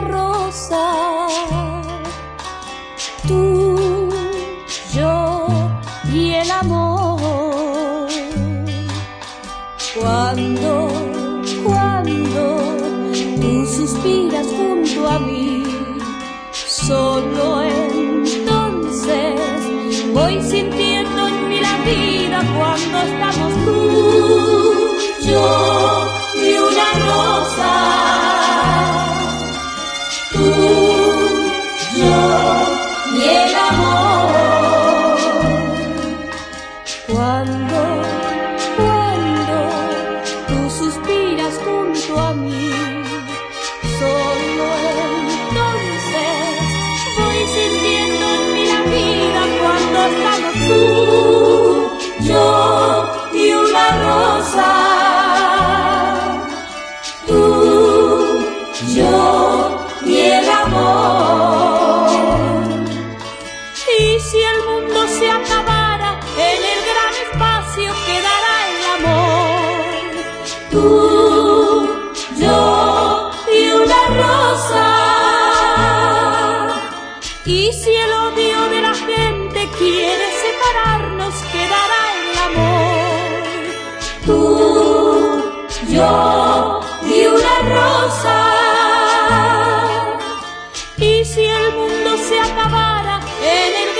rosa. Tú, yo y el amor. Cuando, cuando tú suspiras junto a mí, solo entonces voy sintiendo en mí la vida cuando estamos tú, Cuando, cuando tú suspiras junto a mí, solo entonces voy sintiendo en mí la vida cuando estamos tú, yo y una rosa. Tú, yo Tú, yo y una rosa. Y si el odio de la gente quiere separarnos, quedará el amor. Tú, yo y una rosa. Y si el mundo se acabara, en el